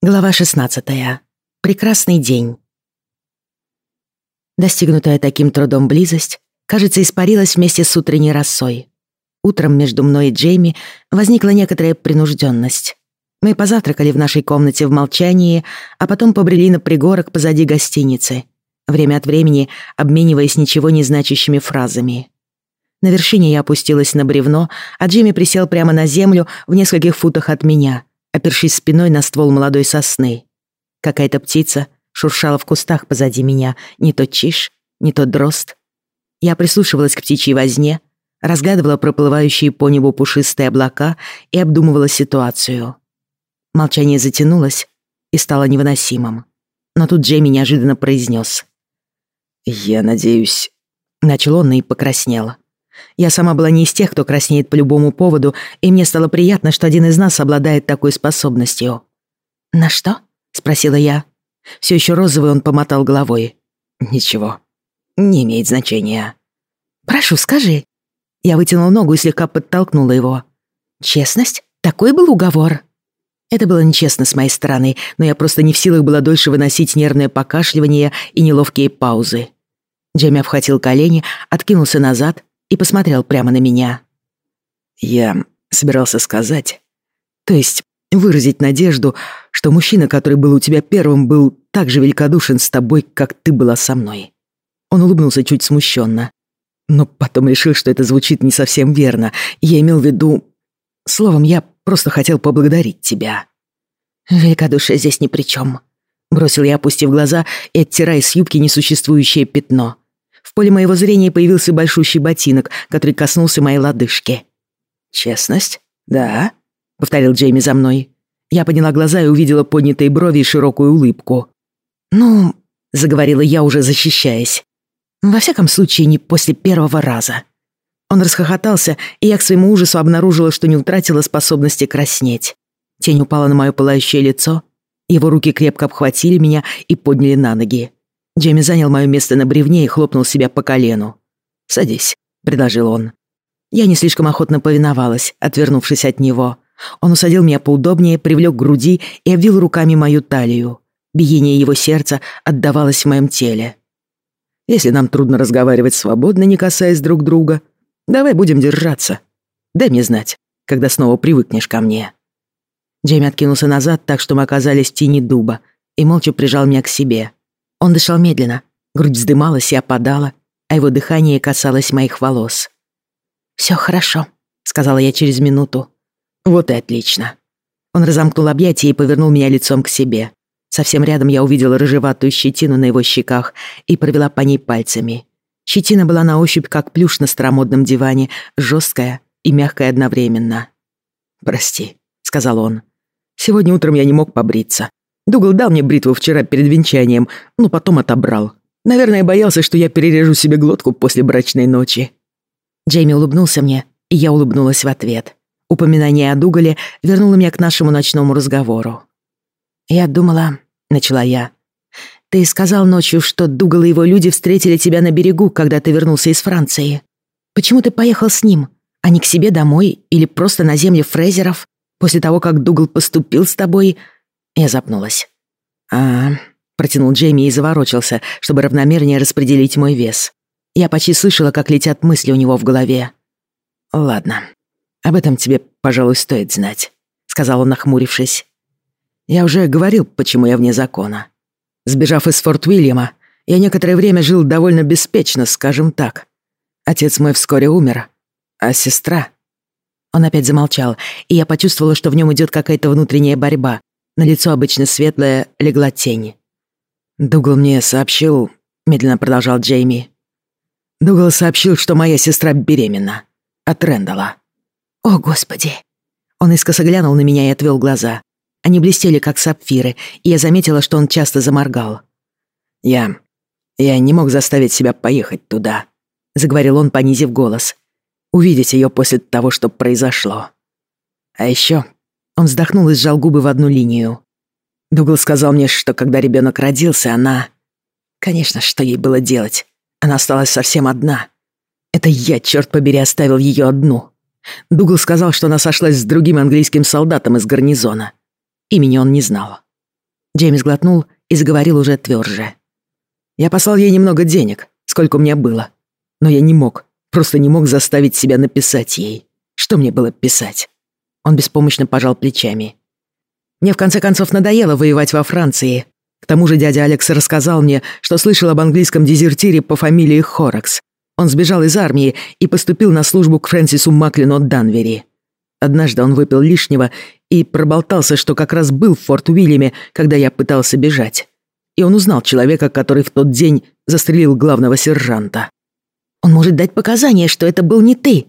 Глава 16. Прекрасный день. Достигнутая таким трудом близость, кажется, испарилась вместе с утренней росой. Утром между мной и Джейми возникла некоторая принужденность. Мы позавтракали в нашей комнате в молчании, а потом побрели на пригорок позади гостиницы, время от времени обмениваясь ничего не значащими фразами. На вершине я опустилась на бревно, а Джейми присел прямо на землю в нескольких футах от меня — опершись спиной на ствол молодой сосны. Какая-то птица шуршала в кустах позади меня, не то чиж, не то дрозд. Я прислушивалась к птичьей возне, разглядывала проплывающие по небу пушистые облака и обдумывала ситуацию. Молчание затянулось и стало невыносимым. Но тут Джейми неожиданно произнес. «Я надеюсь...» Начал он и покраснел. Я сама была не из тех, кто краснеет по любому поводу, и мне стало приятно, что один из нас обладает такой способностью. «На что?» — спросила я. Все еще розовый он помотал головой. «Ничего. Не имеет значения». «Прошу, скажи». Я вытянула ногу и слегка подтолкнула его. «Честность? Такой был уговор?» Это было нечестно с моей стороны, но я просто не в силах была дольше выносить нервное покашливание и неловкие паузы. Джемми обхватил колени, откинулся назад и посмотрел прямо на меня. «Я собирался сказать, то есть выразить надежду, что мужчина, который был у тебя первым, был так же великодушен с тобой, как ты была со мной». Он улыбнулся чуть смущенно, но потом решил, что это звучит не совсем верно. Я имел в виду... Словом, я просто хотел поблагодарить тебя. «Великодушие здесь ни при чем», — бросил я, опустив глаза и оттирая с юбки несуществующее пятно. В поле моего зрения появился большущий ботинок, который коснулся моей лодыжки. «Честность? Да?» — повторил Джейми за мной. Я подняла глаза и увидела поднятые брови и широкую улыбку. «Ну...» — заговорила я, уже защищаясь. «Во всяком случае, не после первого раза». Он расхохотался, и я к своему ужасу обнаружила, что не утратила способности краснеть. Тень упала на мое пылающее лицо, его руки крепко обхватили меня и подняли на ноги. Джейми занял мое место на бревне и хлопнул себя по колену. «Садись», — предложил он. Я не слишком охотно повиновалась, отвернувшись от него. Он усадил меня поудобнее, привлек к груди и обвил руками мою талию. Биение его сердца отдавалось в моем теле. «Если нам трудно разговаривать свободно, не касаясь друг друга, давай будем держаться. Дай мне знать, когда снова привыкнешь ко мне». Джейми откинулся назад так, что мы оказались в тени дуба, и молча прижал меня к себе. Он дышал медленно, грудь вздымалась и опадала, а его дыхание касалось моих волос. «Всё хорошо», — сказала я через минуту. «Вот и отлично». Он разомкнул объятия и повернул меня лицом к себе. Совсем рядом я увидела рыжеватую щетину на его щеках и провела по ней пальцами. Щетина была на ощупь как плюш на старомодном диване, жесткая и мягкая одновременно. «Прости», — сказал он. «Сегодня утром я не мог побриться. Дугал дал мне бритву вчера перед венчанием, но потом отобрал. Наверное, боялся, что я перережу себе глотку после брачной ночи». Джейми улыбнулся мне, и я улыбнулась в ответ. Упоминание о Дугале вернуло меня к нашему ночному разговору. «Я думала...» — начала я. «Ты сказал ночью, что Дугал и его люди встретили тебя на берегу, когда ты вернулся из Франции. Почему ты поехал с ним, а не к себе домой или просто на земле Фрезеров, после того, как Дугал поступил с тобой я запнулась. а протянул Джейми и заворочился, чтобы равномернее распределить мой вес. Я почти слышала, как летят мысли у него в голове. «Ладно, об этом тебе, пожалуй, стоит знать», — сказал он, нахмурившись. «Я уже говорил, почему я вне закона. Сбежав из Форт Уильяма, я некоторое время жил довольно беспечно, скажем так. Отец мой вскоре умер, а сестра...» Он опять замолчал, и я почувствовала, что в нем идет какая-то внутренняя борьба, на лицо обычно светлое легла тень. «Дугал мне сообщил...» — медленно продолжал Джейми. «Дугал сообщил, что моя сестра беременна. От Рэндала». «О, Господи!» Он искоса глянул на меня и отвел глаза. Они блестели, как сапфиры, и я заметила, что он часто заморгал. «Я... я не мог заставить себя поехать туда», — заговорил он, понизив голос. «Увидеть ее после того, что произошло. А еще он вздохнул и сжал губы в одну линию. Дугл сказал мне, что когда ребенок родился, она... Конечно, что ей было делать? Она осталась совсем одна. Это я, черт побери, оставил ее одну. Дугл сказал, что она сошлась с другим английским солдатом из гарнизона. Имени он не знал. Джеймс глотнул и заговорил уже тверже. «Я послал ей немного денег, сколько у меня было. Но я не мог, просто не мог заставить себя написать ей. Что мне было писать?» Он беспомощно пожал плечами. «Мне в конце концов надоело воевать во Франции. К тому же дядя Алекс рассказал мне, что слышал об английском дезертире по фамилии Хоракс. Он сбежал из армии и поступил на службу к Фрэнсису Маклину Данвери. Однажды он выпил лишнего и проболтался, что как раз был в Форт Уильяме, когда я пытался бежать. И он узнал человека, который в тот день застрелил главного сержанта. «Он может дать показания, что это был не ты».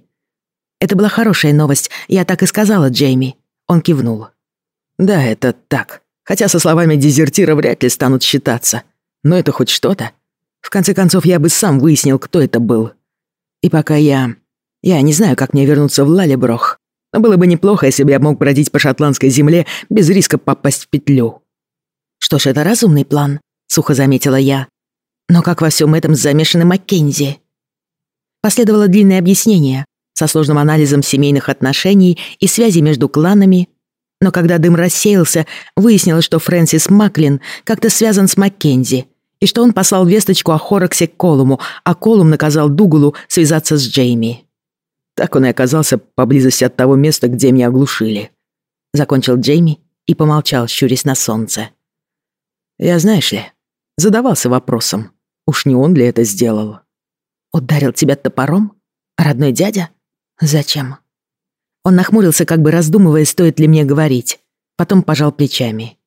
Это была хорошая новость, я так и сказала Джейми. Он кивнул. «Да, это так. Хотя со словами дезертира вряд ли станут считаться. Но это хоть что-то. В конце концов, я бы сам выяснил, кто это был. И пока я... Я не знаю, как мне вернуться в Лалеброх. Но было бы неплохо, если бы я мог бродить по шотландской земле без риска попасть в петлю. Что ж, это разумный план, сухо заметила я. Но как во всем этом замешаны Маккензи? Последовало длинное объяснение со сложным анализом семейных отношений и связи между кланами, но когда дым рассеялся, выяснилось, что Фрэнсис Маклин как-то связан с Маккензи, и что он послал весточку о Хораксе к Колуму, а Колум наказал Дугалу связаться с Джейми. Так он и оказался поблизости от того места, где меня оглушили. Закончил Джейми и помолчал, щурясь на солнце. Я, знаешь ли, задавался вопросом, уж не он ли это сделал? Ударил тебя топором? Родной дядя? Зачем? Он нахмурился, как бы раздумывая, стоит ли мне говорить. Потом пожал плечами.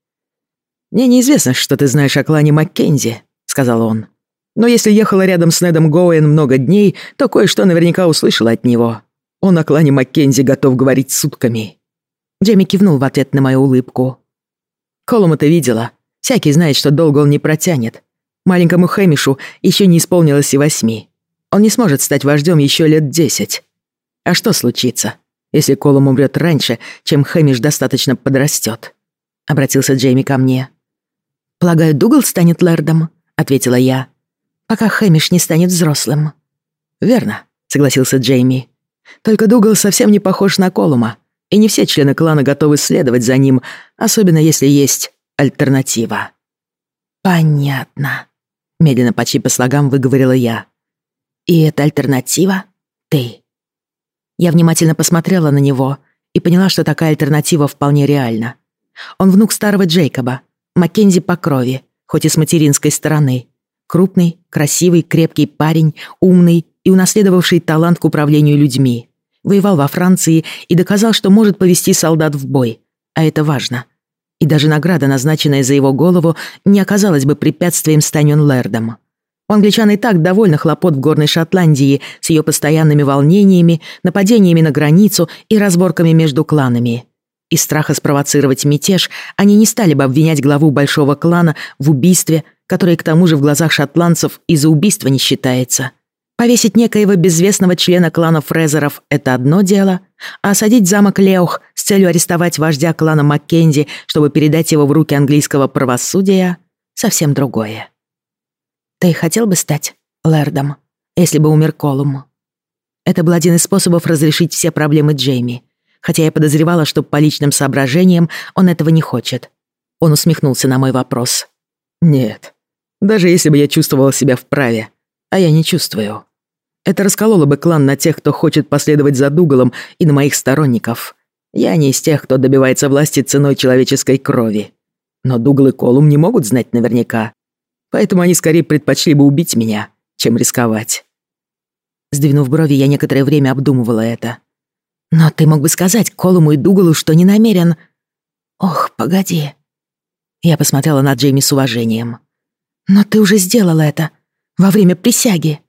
«Мне неизвестно, что ты знаешь о клане Маккензи», — сказал он. Но если ехала рядом с Недом Гоуэн много дней, то кое-что наверняка услышала от него. Он о клане Маккензи готов говорить сутками. Джейми кивнул в ответ на мою улыбку. Колума ты видела. Всякий знает, что долго он не протянет. Маленькому Хэмишу еще не исполнилось и восьми. Он не сможет стать вождем еще лет десять. А что случится, если Колум умрет раньше, чем Хэмиш достаточно подрастет? Обратился Джейми ко мне. «Полагаю, Дугал станет лэрдом», — ответила я пока Хэмиш не станет взрослым». «Верно», — согласился Джейми. «Только Дугал совсем не похож на Колума, и не все члены клана готовы следовать за ним, особенно если есть альтернатива». «Понятно», — медленно почти по слогам выговорила я. «И эта альтернатива — ты». Я внимательно посмотрела на него и поняла, что такая альтернатива вполне реальна. Он внук старого Джейкоба, Маккензи по крови, хоть и с материнской стороны, Крупный, красивый, крепкий парень, умный и унаследовавший талант к управлению людьми. Воевал во Франции и доказал, что может повести солдат в бой. А это важно. И даже награда, назначенная за его голову, не оказалась бы препятствием стань он лэрдом. У англичан и так довольно хлопот в горной Шотландии с ее постоянными волнениями, нападениями на границу и разборками между кланами. Из страха спровоцировать мятеж они не стали бы обвинять главу большого клана в убийстве, которое к тому же в глазах шотландцев из-за убийства не считается. Повесить некоего безвестного члена клана Фрезеров – это одно дело, а осадить замок Леох с целью арестовать вождя клана Маккензи, чтобы передать его в руки английского правосудия – совсем другое. Ты хотел бы стать лэрдом, если бы умер Колум? Это был один из способов разрешить все проблемы Джейми, хотя я подозревала, что по личным соображениям он этого не хочет. Он усмехнулся на мой вопрос. «Нет, даже если бы я чувствовал себя вправе, а я не чувствую. Это раскололо бы клан на тех, кто хочет последовать за Дугалом, и на моих сторонников. Я не из тех, кто добивается власти ценой человеческой крови. Но Дугал и Колум не могут знать наверняка. Поэтому они скорее предпочли бы убить меня, чем рисковать. Сдвинув брови, я некоторое время обдумывала это. Но ты мог бы сказать Колуму и Дугалу, что не намерен... Ох, погоди. Я посмотрела на Джейми с уважением. «Но ты уже сделал это. Во время присяги».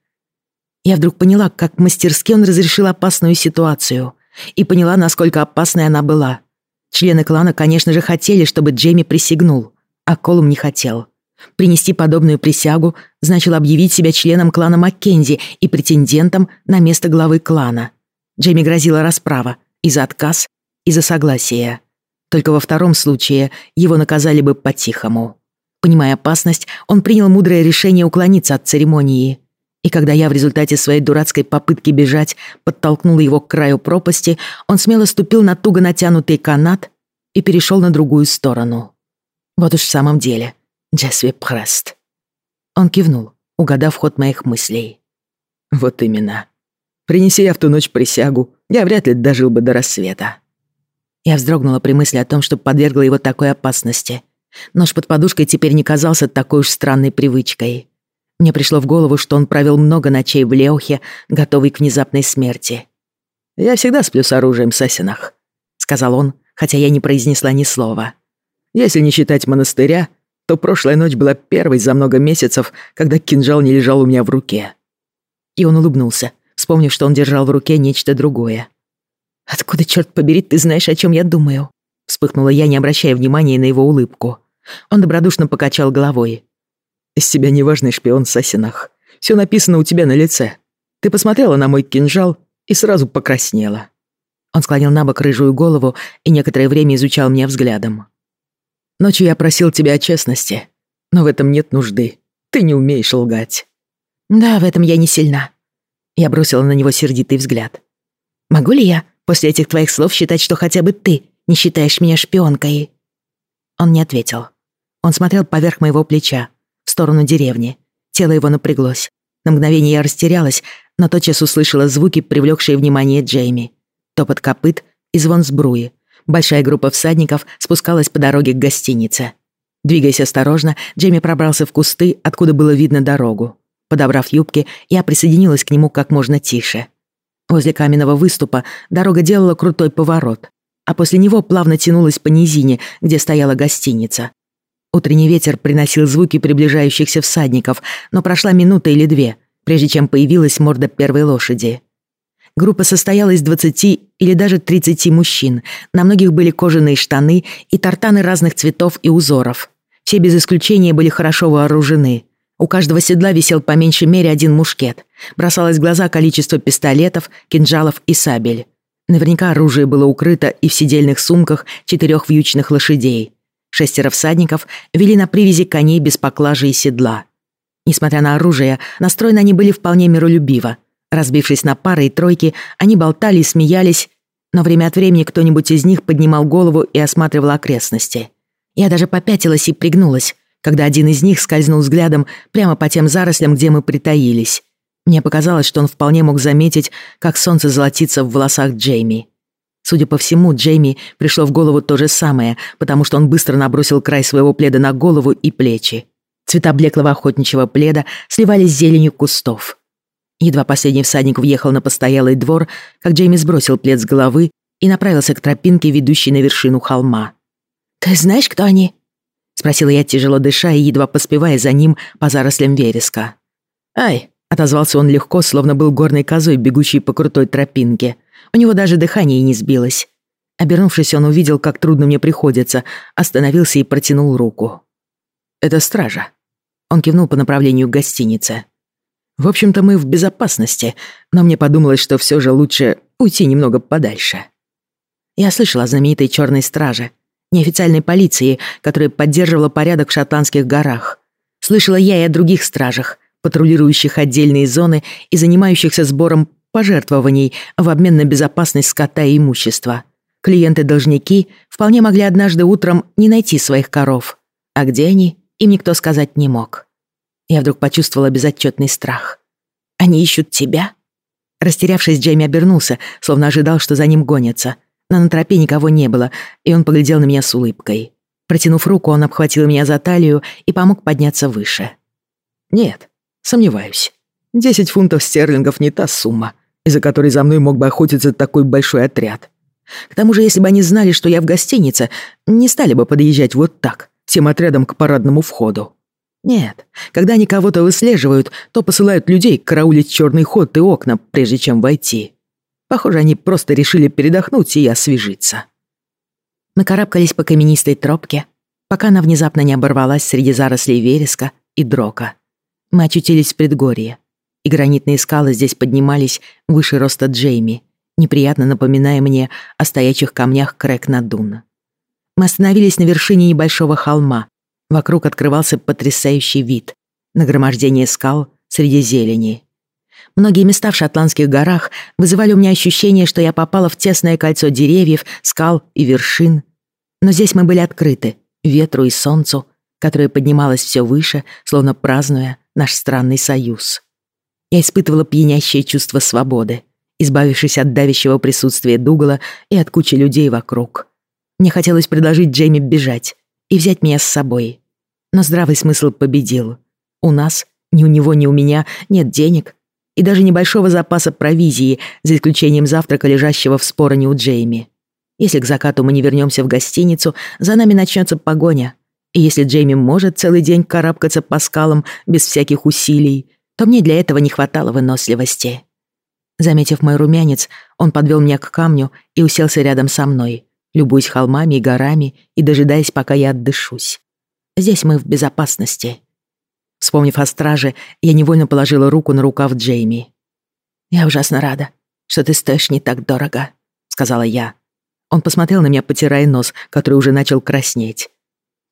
Я вдруг поняла, как мастерски он разрешил опасную ситуацию. И поняла, насколько опасной она была. Члены клана, конечно же, хотели, чтобы Джейми присягнул, а Колум не хотел. Принести подобную присягу значило объявить себя членом клана Маккензи и претендентом на место главы клана. Джейми грозила расправа и за отказ, и за согласие. Только во втором случае его наказали бы по-тихому. Понимая опасность, он принял мудрое решение уклониться от церемонии. И когда я в результате своей дурацкой попытки бежать подтолкнула его к краю пропасти, он смело ступил на туго натянутый канат и перешел на другую сторону. Вот уж в самом деле, Джесви Прест. Он кивнул, угадав ход моих мыслей. Вот именно. Принеси я в ту ночь присягу, я вряд ли дожил бы до рассвета. Я вздрогнула при мысли о том, что подвергла его такой опасности. Нож под подушкой теперь не казался такой уж странной привычкой. Мне пришло в голову, что он провел много ночей в Леохе, готовый к внезапной смерти. «Я всегда сплю с оружием в сосенах», — сказал он, хотя я не произнесла ни слова. «Если не считать монастыря, то прошлая ночь была первой за много месяцев, когда кинжал не лежал у меня в руке». И он улыбнулся, вспомнив, что он держал в руке нечто другое. «Откуда, черт побери, ты знаешь, о чем я думаю?» Вспыхнула я, не обращая внимания на его улыбку. Он добродушно покачал головой. «Из тебя неважный шпион в сосенах. Все написано у тебя на лице. Ты посмотрела на мой кинжал и сразу покраснела». Он склонил на бок рыжую голову и некоторое время изучал меня взглядом. «Ночью я просил тебя о честности, но в этом нет нужды. Ты не умеешь лгать». «Да, в этом я не сильна». Я бросила на него сердитый взгляд. «Могу ли я после этих твоих слов считать, что хотя бы ты не считаешь меня шпионкой?» Он не ответил. Он смотрел поверх моего плеча, в сторону деревни. Тело его напряглось. На мгновение я растерялась, но тотчас услышала звуки, привлекшие внимание Джейми. Топот копыт и звон сбруи. Большая группа всадников спускалась по дороге к гостинице. Двигаясь осторожно, Джейми пробрался в кусты, откуда было видно дорогу. Подобрав юбки, я присоединилась к нему как можно тише. Возле каменного выступа дорога делала крутой поворот, а после него плавно тянулась по низине, где стояла гостиница. Утренний ветер приносил звуки приближающихся всадников, но прошла минута или две, прежде чем появилась морда первой лошади. Группа состояла из 20 или даже 30 мужчин. На многих были кожаные штаны и тартаны разных цветов и узоров. Все без исключения были хорошо вооружены. У каждого седла висел по меньшей мере один мушкет. Бросалось в глаза количество пистолетов, кинжалов и сабель. Наверняка оружие было укрыто и в сидельных сумках четырех вьючных лошадей. Шестеро всадников вели на привязи коней без поклажи и седла. Несмотря на оружие, настроены они были вполне миролюбиво. Разбившись на пары и тройки, они болтали и смеялись, но время от времени кто-нибудь из них поднимал голову и осматривал окрестности. Я даже попятилась и пригнулась, когда один из них скользнул взглядом прямо по тем зарослям, где мы притаились. Мне показалось, что он вполне мог заметить, как солнце золотится в волосах Джейми. Судя по всему, Джейми пришло в голову то же самое, потому что он быстро набросил край своего пледа на голову и плечи. Цвета блеклого охотничьего пледа сливались с зеленью кустов. Едва последний всадник въехал на постоялый двор, как Джейми сбросил плед с головы и направился к тропинке, ведущей на вершину холма. «Ты знаешь, кто они?» — спросила я, тяжело дыша и едва поспевая за ним по зарослям вереска. «Ай!» Отозвался он легко, словно был горной козой, бегущей по крутой тропинке. У него даже дыхание не сбилось. Обернувшись, он увидел, как трудно мне приходится, остановился и протянул руку. «Это стража». Он кивнул по направлению к гостинице. «В общем-то, мы в безопасности, но мне подумалось, что все же лучше уйти немного подальше». Я слышала о знаменитой черной страже, неофициальной полиции, которая поддерживала порядок в шотландских горах. Слышала я и о других стражах, патрулирующих отдельные зоны и занимающихся сбором пожертвований в обмен на безопасность скота и имущества. Клиенты-должники вполне могли однажды утром не найти своих коров. А где они, им никто сказать не мог. Я вдруг почувствовала безотчетный страх. «Они ищут тебя?» Растерявшись, Джейми обернулся, словно ожидал, что за ним гонятся. Но на тропе никого не было, и он поглядел на меня с улыбкой. Протянув руку, он обхватил меня за талию и помог подняться выше. «Нет, Сомневаюсь. Десять фунтов стерлингов не та сумма, из-за которой за мной мог бы охотиться такой большой отряд. К тому же, если бы они знали, что я в гостинице, не стали бы подъезжать вот так, всем отрядом к парадному входу. Нет, когда они кого-то выслеживают, то посылают людей караулить черный ход и окна, прежде чем войти. Похоже, они просто решили передохнуть и освежиться. Мы карабкались по каменистой тропке, пока она внезапно не оборвалась среди зарослей вереска и дрока. Мы очутились в предгорье, и гранитные скалы здесь поднимались выше роста Джейми, неприятно напоминая мне о стоячих камнях Крэк-Надун. Мы остановились на вершине небольшого холма. Вокруг открывался потрясающий вид. Нагромождение скал среди зелени. Многие места в шотландских горах вызывали у меня ощущение, что я попала в тесное кольцо деревьев, скал и вершин. Но здесь мы были открыты, ветру и солнцу, которое поднималось все выше, словно празднуя наш странный союз. Я испытывала пьянящее чувство свободы, избавившись от давящего присутствия Дугала и от кучи людей вокруг. Мне хотелось предложить Джейми бежать и взять меня с собой. Но здравый смысл победил. У нас, ни у него, ни у меня, нет денег и даже небольшого запаса провизии, за исключением завтрака, лежащего в спороне у Джейми. Если к закату мы не вернемся в гостиницу, за нами начнется погоня. И если Джейми может целый день карабкаться по скалам без всяких усилий, то мне для этого не хватало выносливости. Заметив мой румянец, он подвел меня к камню и уселся рядом со мной, любуясь холмами и горами и дожидаясь, пока я отдышусь. Здесь мы в безопасности. Вспомнив о страже, я невольно положила руку на рукав Джейми. «Я ужасно рада, что ты стоишь не так дорого», — сказала я. Он посмотрел на меня, потирая нос, который уже начал краснеть.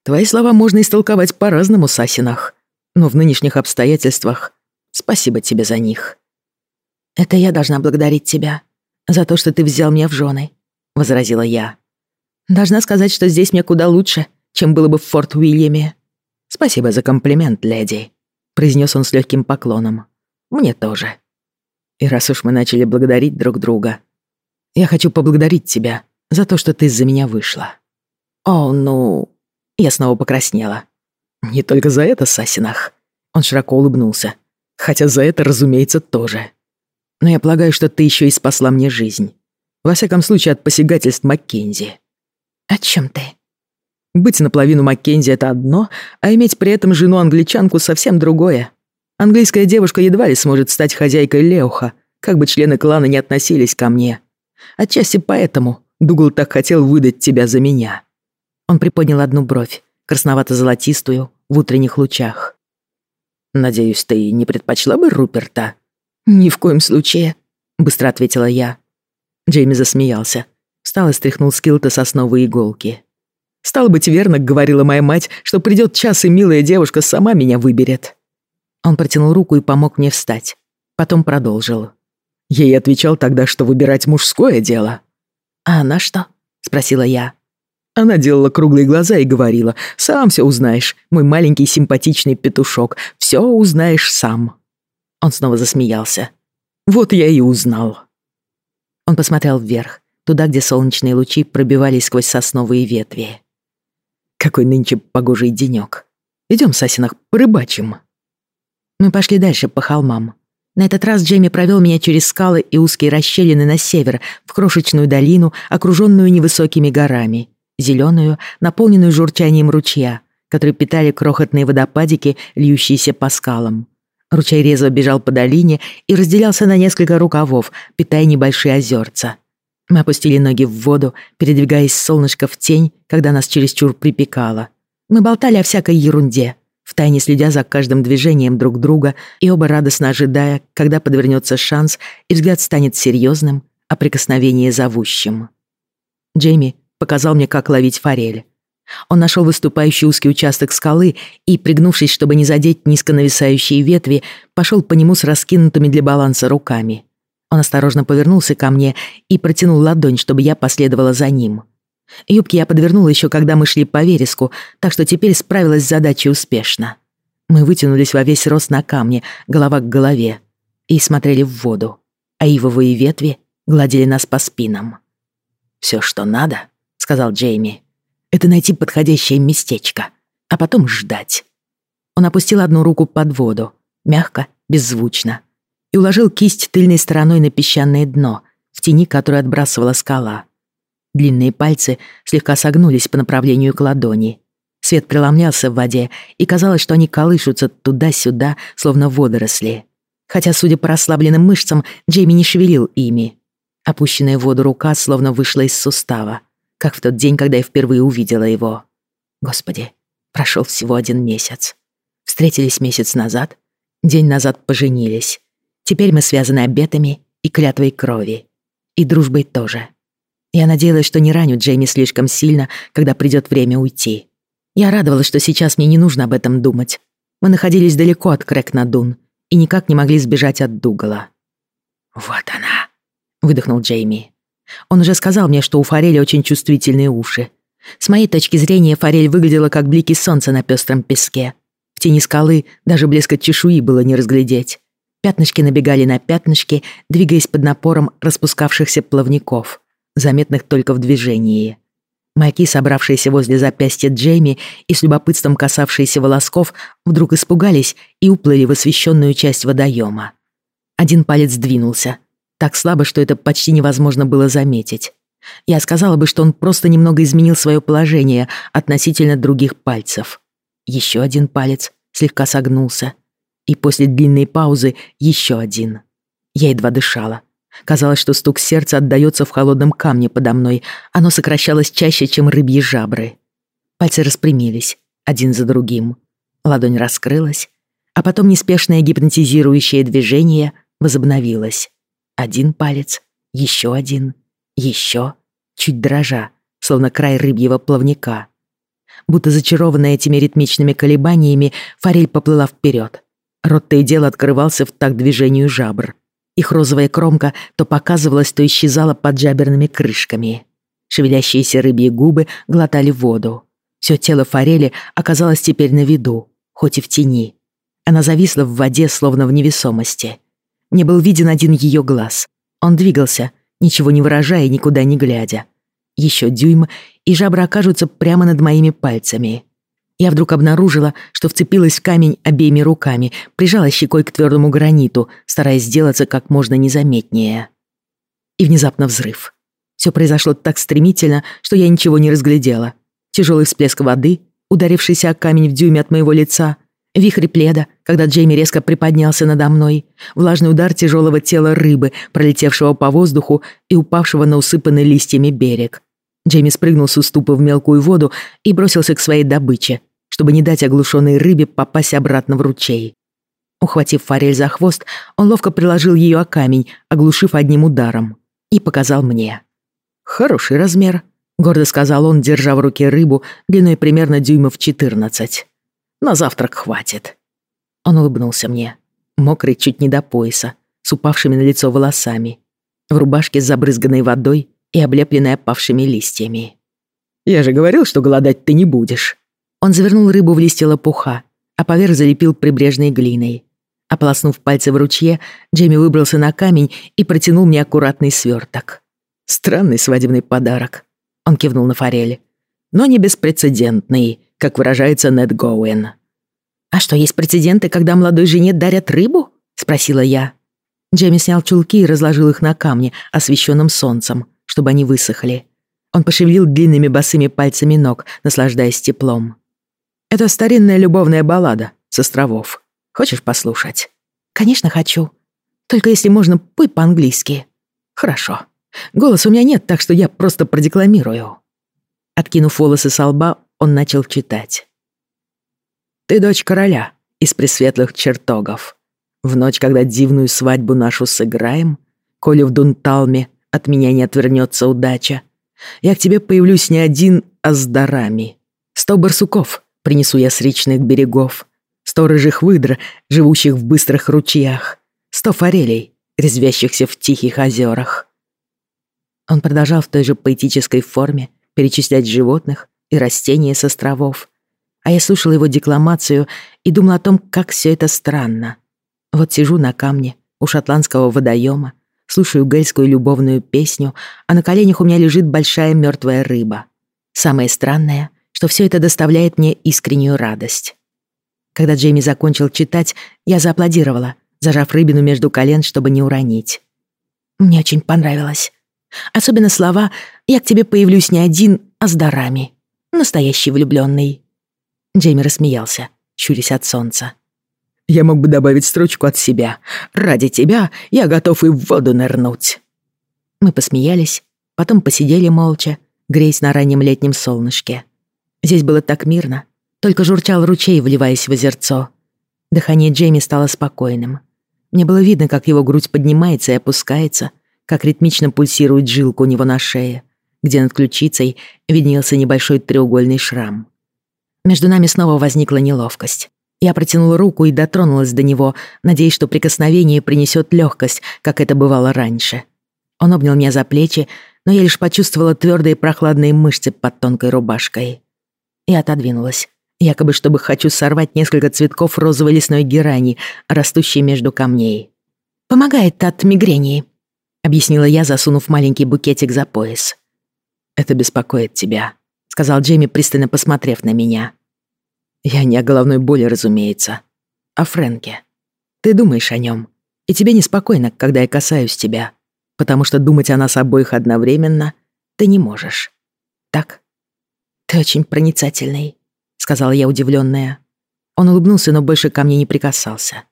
«Твои слова можно истолковать по-разному, Сасинах, но в нынешних обстоятельствах спасибо тебе за них». «Это я должна благодарить тебя за то, что ты взял меня в жены», — возразила я. «Должна сказать, что здесь мне куда лучше, чем было бы в Форт Уильяме». «Спасибо за комплимент, леди», — произнес он с легким поклоном. «Мне тоже». И раз уж мы начали благодарить друг друга, я хочу поблагодарить тебя за то, что ты за меня вышла». «О, ну...» Я снова покраснела. «Не только за это, Сасинах». Он широко улыбнулся. «Хотя за это, разумеется, тоже. Но я полагаю, что ты еще и спасла мне жизнь. Во всяком случае, от посягательств Маккензи». «О чем ты?» «Быть наполовину Маккензи — это одно, а иметь при этом жену-англичанку — совсем другое. Английская девушка едва ли сможет стать хозяйкой Леуха, как бы члены клана не относились ко мне. Отчасти поэтому Дугл так хотел выдать тебя за меня». Он приподнял одну бровь, красновато-золотистую, в утренних лучах. «Надеюсь, ты не предпочла бы Руперта?» «Ни в коем случае», — быстро ответила я. Джейми засмеялся, встал и стряхнул с килта сосновые иголки. «Стало быть, верно, — говорила моя мать, — что придет час, и милая девушка сама меня выберет». Он протянул руку и помог мне встать. Потом продолжил. Ей отвечал тогда, что выбирать мужское дело. «А она что?» — спросила я. Она делала круглые глаза и говорила, «Сам все узнаешь, мой маленький симпатичный петушок, все узнаешь сам». Он снова засмеялся. «Вот я и узнал». Он посмотрел вверх, туда, где солнечные лучи пробивались сквозь сосновые ветви. «Какой нынче погожий денек. Идем, Сасинах, порыбачим». Мы пошли дальше по холмам. На этот раз Джейми провел меня через скалы и узкие расщелины на север, в крошечную долину, окруженную невысокими горами, зеленую, наполненную журчанием ручья, который питали крохотные водопадики, льющиеся по скалам. Ручей резво бежал по долине и разделялся на несколько рукавов, питая небольшие озерца. Мы опустили ноги в воду, передвигаясь с солнышка в тень, когда нас чересчур припекало. Мы болтали о всякой ерунде — втайне следя за каждым движением друг друга и оба радостно ожидая, когда подвернется шанс и взгляд станет серьезным, а прикосновение зовущим. Джейми показал мне, как ловить форель. Он нашел выступающий узкий участок скалы и, пригнувшись, чтобы не задеть низко нависающие ветви, пошел по нему с раскинутыми для баланса руками. Он осторожно повернулся ко мне и протянул ладонь, чтобы я последовала за ним. Юбки я подвернула еще, когда мы шли по вереску, так что теперь справилась с задачей успешно. Мы вытянулись во весь рост на камне, голова к голове, и смотрели в воду, а ивовые ветви гладили нас по спинам. «Все, что надо», — сказал Джейми, — «это найти подходящее местечко, а потом ждать». Он опустил одну руку под воду, мягко, беззвучно, и уложил кисть тыльной стороной на песчаное дно, в тени которой отбрасывала скала. Длинные пальцы слегка согнулись по направлению к ладони. Свет преломлялся в воде, и казалось, что они колышутся туда-сюда, словно водоросли. Хотя, судя по расслабленным мышцам, Джейми не шевелил ими. Опущенная в воду рука словно вышла из сустава, как в тот день, когда я впервые увидела его. Господи, прошел всего один месяц. Встретились месяц назад, день назад поженились. Теперь мы связаны обетами и клятвой крови. И дружбой тоже. Я надеялась, что не раню Джейми слишком сильно, когда придет время уйти. Я радовалась, что сейчас мне не нужно об этом думать. Мы находились далеко от Крэк-Надун и никак не могли сбежать от Дугала. «Вот она», — выдохнул Джейми. Он уже сказал мне, что у форели очень чувствительные уши. С моей точки зрения, форель выглядела как блики солнца на пестром песке. В тени скалы даже блеска чешуи было не разглядеть. Пятнышки набегали на пятнышки, двигаясь под напором распускавшихся плавников, заметных только в движении. Мальки, собравшиеся возле запястья Джейми и с любопытством касавшиеся волосков, вдруг испугались и уплыли в освещенную часть водоема. Один палец двинулся, так слабо, что это почти невозможно было заметить. Я сказала бы, что он просто немного изменил свое положение относительно других пальцев. Еще один палец слегка согнулся. И после длинной паузы еще один. Я едва дышала. Казалось, что стук сердца отдаётся в холодном камне подо мной. Оно сокращалось чаще, чем рыбьи жабры. Пальцы распрямились, один за другим. Ладонь раскрылась, а потом неспешное гипнотизирующее движение возобновилось. Один палец, еще один, еще, чуть дрожа, словно край рыбьего плавника. Будто зачарованная этими ритмичными колебаниями, форель поплыла вперед. Рот то и дело открывался в такт движению жабр. Их розовая кромка то показывалась, то исчезала под жаберными крышками. Шевелящиеся рыбьи губы глотали воду. Все тело форели оказалось теперь на виду, хоть и в тени. Она зависла в воде, словно в невесомости. Мне был виден один ее глаз. Он двигался, ничего не выражая, никуда не глядя. Еще дюйм, и жабры окажутся прямо над моими пальцами. Я вдруг обнаружила, что вцепилась в камень обеими руками, прижала щекой к твердому граниту, стараясь сделаться как можно незаметнее. И внезапно взрыв. Все произошло так стремительно, что я ничего не разглядела. Тяжелый всплеск воды, ударившийся о камень в дюйме от моего лица, вихрь пледа, когда Джейми резко приподнялся надо мной, влажный удар тяжелого тела рыбы, пролетевшего по воздуху и упавшего на усыпанный листьями берег. Джейми спрыгнул с уступа в мелкую воду и бросился к своей добыче, чтобы не дать оглушенной рыбе попасть обратно в ручей. Ухватив форель за хвост, он ловко приложил ее о камень, оглушив одним ударом, и показал мне. «Хороший размер», — гордо сказал он, держа в руке рыбу длиной примерно дюймов 14. «На завтрак хватит». Он улыбнулся мне, мокрый чуть не до пояса, с упавшими на лицо волосами, в рубашке с забрызганной водой и облепленной опавшими листьями. «Я же говорил, что голодать ты не будешь», он завернул рыбу в листья лопуха, а поверх залепил прибрежной глиной. Ополоснув пальцы в ручье, Джейми выбрался на камень и протянул мне аккуратный сверток. «Странный свадебный подарок», — он кивнул на форель. «Но не беспрецедентный, как выражается Нед Гоуэн». «А что, есть прецеденты, когда молодой жене дарят рыбу?» — спросила я. Джейми снял чулки и разложил их на камне, освещенном солнцем, чтобы они высохли. Он пошевелил длинными босыми пальцами ног, наслаждаясь теплом. Это старинная любовная баллада с островов. Хочешь послушать? Конечно, хочу. Только если можно, пой по-английски. Хорошо. Голоса у меня нет, так что я просто продекламирую. Откинув волосы со лба, он начал читать. Ты дочь короля из пресветлых чертогов. В ночь, когда дивную свадьбу нашу сыграем, коли в Дунталме от меня не отвернется удача, я к тебе появлюсь не один, а с дарами. Сто барсуков принесу я с речных берегов, сто рыжих выдр, живущих в быстрых ручьях, сто форелей, резвящихся в тихих озерах. Он продолжал в той же поэтической форме перечислять животных и растения с островов, а я слушала его декламацию и думала о том, как все это странно. Вот сижу на камне у шотландского водоема, слушаю гельскую любовную песню, а на коленях у меня лежит большая мертвая рыба. Самое странное — что все это доставляет мне искреннюю радость. Когда Джейми закончил читать, я зааплодировала, зажав рыбину между колен, чтобы не уронить. Мне очень понравилось. Особенно слова «Я к тебе появлюсь не один, а с дарами». Настоящий влюбленный. Джейми рассмеялся, чурясь от солнца. «Я мог бы добавить строчку от себя. Ради тебя я готов и в воду нырнуть». Мы посмеялись, потом посидели молча, греясь на раннем летнем солнышке. Здесь было так мирно, только журчал ручей, вливаясь в озерцо. Дыхание Джейми стало спокойным. Мне было видно, как его грудь поднимается и опускается, как ритмично пульсирует жилка у него на шее, где над ключицей виднелся небольшой треугольный шрам. Между нами снова возникла неловкость. Я протянула руку и дотронулась до него, надеясь, что прикосновение принесет легкость, как это бывало раньше. Он обнял меня за плечи, но я лишь почувствовала твердые прохладные мышцы под тонкой рубашкой. И отодвинулась, якобы чтобы хочу сорвать несколько цветков розовой лесной герани, растущей между камней. «Помогает от мигрени», — объяснила я, засунув маленький букетик за пояс. «Это беспокоит тебя», — сказал Джейми, пристально посмотрев на меня. «Я не о головной боли, разумеется, а Фрэнке. Ты думаешь о нем, и тебе неспокойно, когда я касаюсь тебя, потому что думать о нас обоих одновременно ты не можешь. Так?» «Ты очень проницательный», — сказала я удивленная. Он улыбнулся, но больше ко мне не прикасался.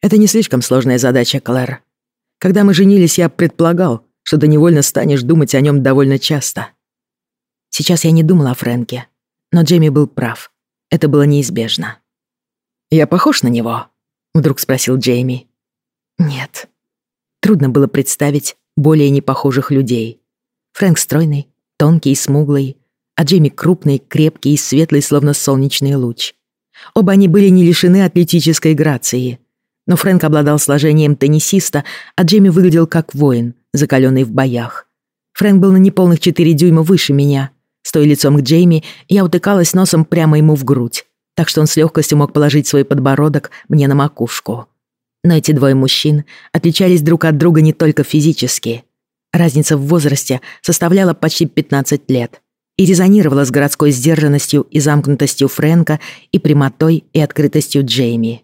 «Это не слишком сложная задача, Клэр. Когда мы женились, я предполагал, что ты невольно станешь думать о нем довольно часто. Сейчас я не думала о Фрэнке, но Джейми был прав. Это было неизбежно. «Я похож на него?» — вдруг спросил Джейми. «Нет». Трудно было представить более непохожих людей. Фрэнк стройный, тонкий и смуглый, а Джейми крупный, крепкий и светлый, словно солнечный луч. Оба они были не лишены атлетической грации. Но Фрэнк обладал сложением теннисиста, а Джейми выглядел как воин, закаленный в боях. Фрэнк был на неполных четыре дюйма выше меня. Стоя лицом к Джейми, я утыкалась носом прямо ему в грудь, так что он с легкостью мог положить свой подбородок мне на макушку. Но эти двое мужчин отличались друг от друга не только физически. Разница в возрасте составляла почти 15 лет и резонировала с городской сдержанностью и замкнутостью Фрэнка и прямотой и открытостью Джейми.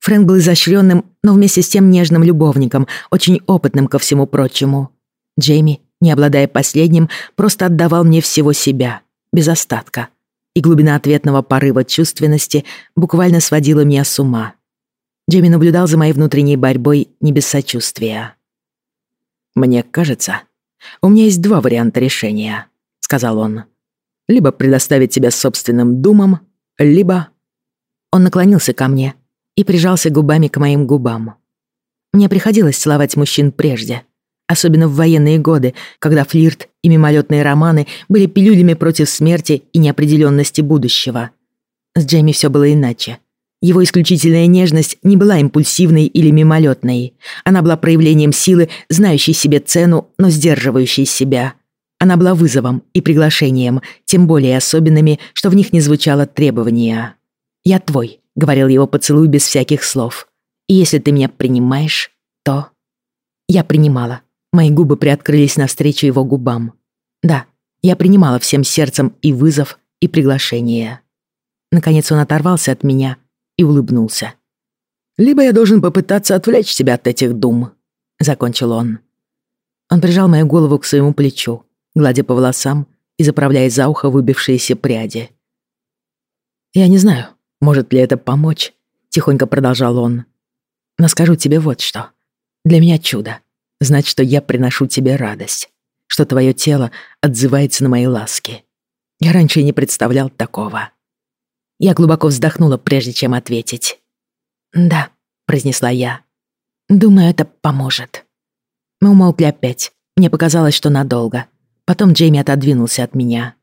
Фрэнк был изощренным, но вместе с тем нежным любовником, очень опытным ко всему прочему. Джейми, не обладая последним, просто отдавал мне всего себя, без остатка. И глубина ответного порыва чувственности буквально сводила меня с ума. Джейми наблюдал за моей внутренней борьбой не без сочувствия. «Мне кажется, у меня есть два варианта решения», — сказал он. «Либо предоставить тебя собственным думам, либо...» Он наклонился ко мне, и прижался губами к моим губам. Мне приходилось целовать мужчин прежде, особенно в военные годы, когда флирт и мимолетные романы были пилюлями против смерти и неопределенности будущего. С Джейми все было иначе. Его исключительная нежность не была импульсивной или мимолетной. Она была проявлением силы, знающей себе цену, но сдерживающей себя. Она была вызовом и приглашением, тем более особенными, что в них не звучало требования. «Я твой», — говорил его поцелуй без всяких слов. «И если ты меня принимаешь, то...» Я принимала. Мои губы приоткрылись навстречу его губам. Да, я принимала всем сердцем и вызов, и приглашение. Наконец он оторвался от меня и улыбнулся. «Либо я должен попытаться отвлечь тебя от этих дум», — закончил он. Он прижал мою голову к своему плечу, гладя по волосам и заправляя за ухо выбившиеся пряди. «Я не знаю, может ли это помочь?» — тихонько продолжал он. «Но скажу тебе вот что. Для меня чудо. Знать, что я приношу тебе радость. Что твое тело отзывается на мои ласки. Я раньше и не представлял такого». Я глубоко вздохнула, прежде чем ответить. «Да», — произнесла я. «Думаю, это поможет». Мы умолкли опять. Мне показалось, что надолго. Потом Джейми отодвинулся от меня.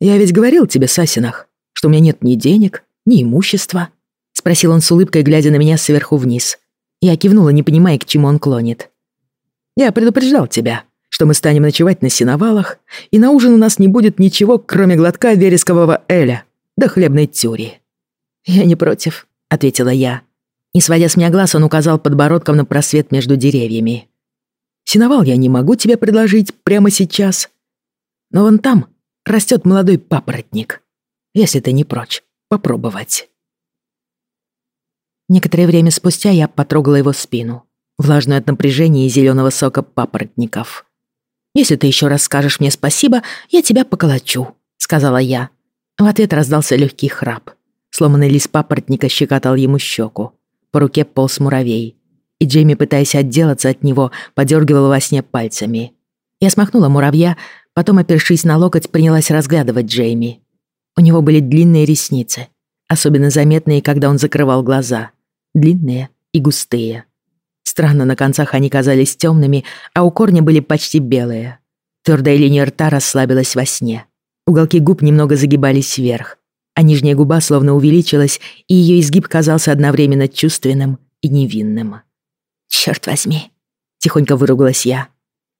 «Я ведь говорил тебе, Сасинах, что у меня нет ни денег, ни имущества?» — спросил он с улыбкой, глядя на меня сверху вниз. Я кивнула, не понимая, к чему он клонит. «Я предупреждал тебя, что мы станем ночевать на сеновалах, и на ужин у нас не будет ничего, кроме глотка верескового эля да хлебной тюри». «Я не против», — ответила я. Не сводя с меня глаз, он указал подбородком на просвет между деревьями. «Сеновал я не могу тебе предложить прямо сейчас, но вон там растет молодой папоротник, если ты не прочь попробовать. Некоторое время спустя я потрогала его спину, влажную от напряжения и зеленого сока папоротников. «Если ты еще раз скажешь мне спасибо, я тебя поколочу», — сказала я. В ответ раздался легкий храп. Сломанный лист папоротника щекотал ему щеку. По руке полз муравей. И Джейми, пытаясь отделаться от него, подергивал во сне пальцами. Я смахнула муравья, потом, опершись на локоть, принялась разглядывать Джейми. У него были длинные ресницы, особенно заметные, когда он закрывал глаза. Длинные и густые. Странно, на концах они казались темными, а у корня были почти белые. Твердая линия рта расслабилась во сне. Уголки губ немного загибались вверх, а нижняя губа словно увеличилась, и ее изгиб казался одновременно чувственным и невинным. «Черт возьми!» — тихонько выругалась я.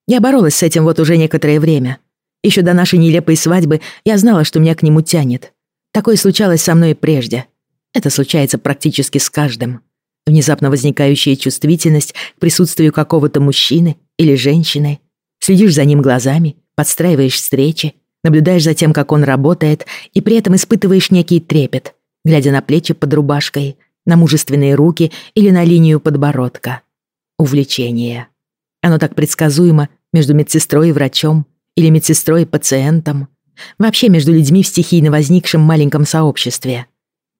Я боролась с этим вот уже некоторое время. Еще до нашей нелепой свадьбы я знала, что меня к нему тянет. Такое случалось со мной прежде. Это случается практически с каждым. Внезапно возникающая чувствительность к присутствию какого-то мужчины или женщины. Следишь за ним глазами, подстраиваешь встречи, наблюдаешь за тем, как он работает, и при этом испытываешь некий трепет, глядя на плечи под рубашкой, на мужественные руки или на линию подбородка. Увлечение. Оно так предсказуемо между медсестрой и врачом или медсестрой и пациентом. Вообще между людьми в стихийно возникшем маленьком сообществе.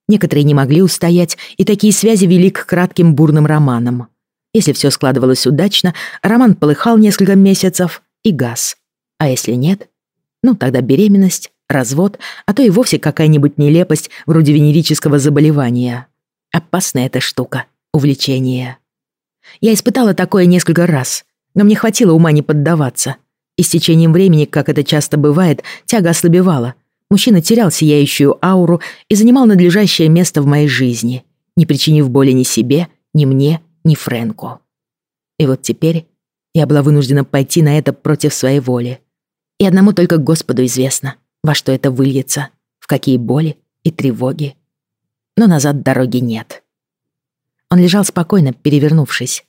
Некоторые не могли устоять, и такие связи вели к кратким бурным романам. Если все складывалось удачно, роман полыхал несколько месяцев и газ. А если нет, ну тогда беременность, развод, а то и вовсе какая-нибудь нелепость вроде венерического заболевания. Опасная эта штука — увлечение. Я испытала такое несколько раз, но мне хватило ума не поддаваться. И с течением времени, как это часто бывает, тяга ослабевала. Мужчина терял сияющую ауру и занимал надлежащее место в моей жизни, не причинив боли ни себе, ни мне, ни Фрэнку. И вот теперь я была вынуждена пойти на это против своей воли. И одному только Господу известно, во что это выльется, в какие боли и тревоги. Но назад дороги нет. Он лежал спокойно, перевернувшись.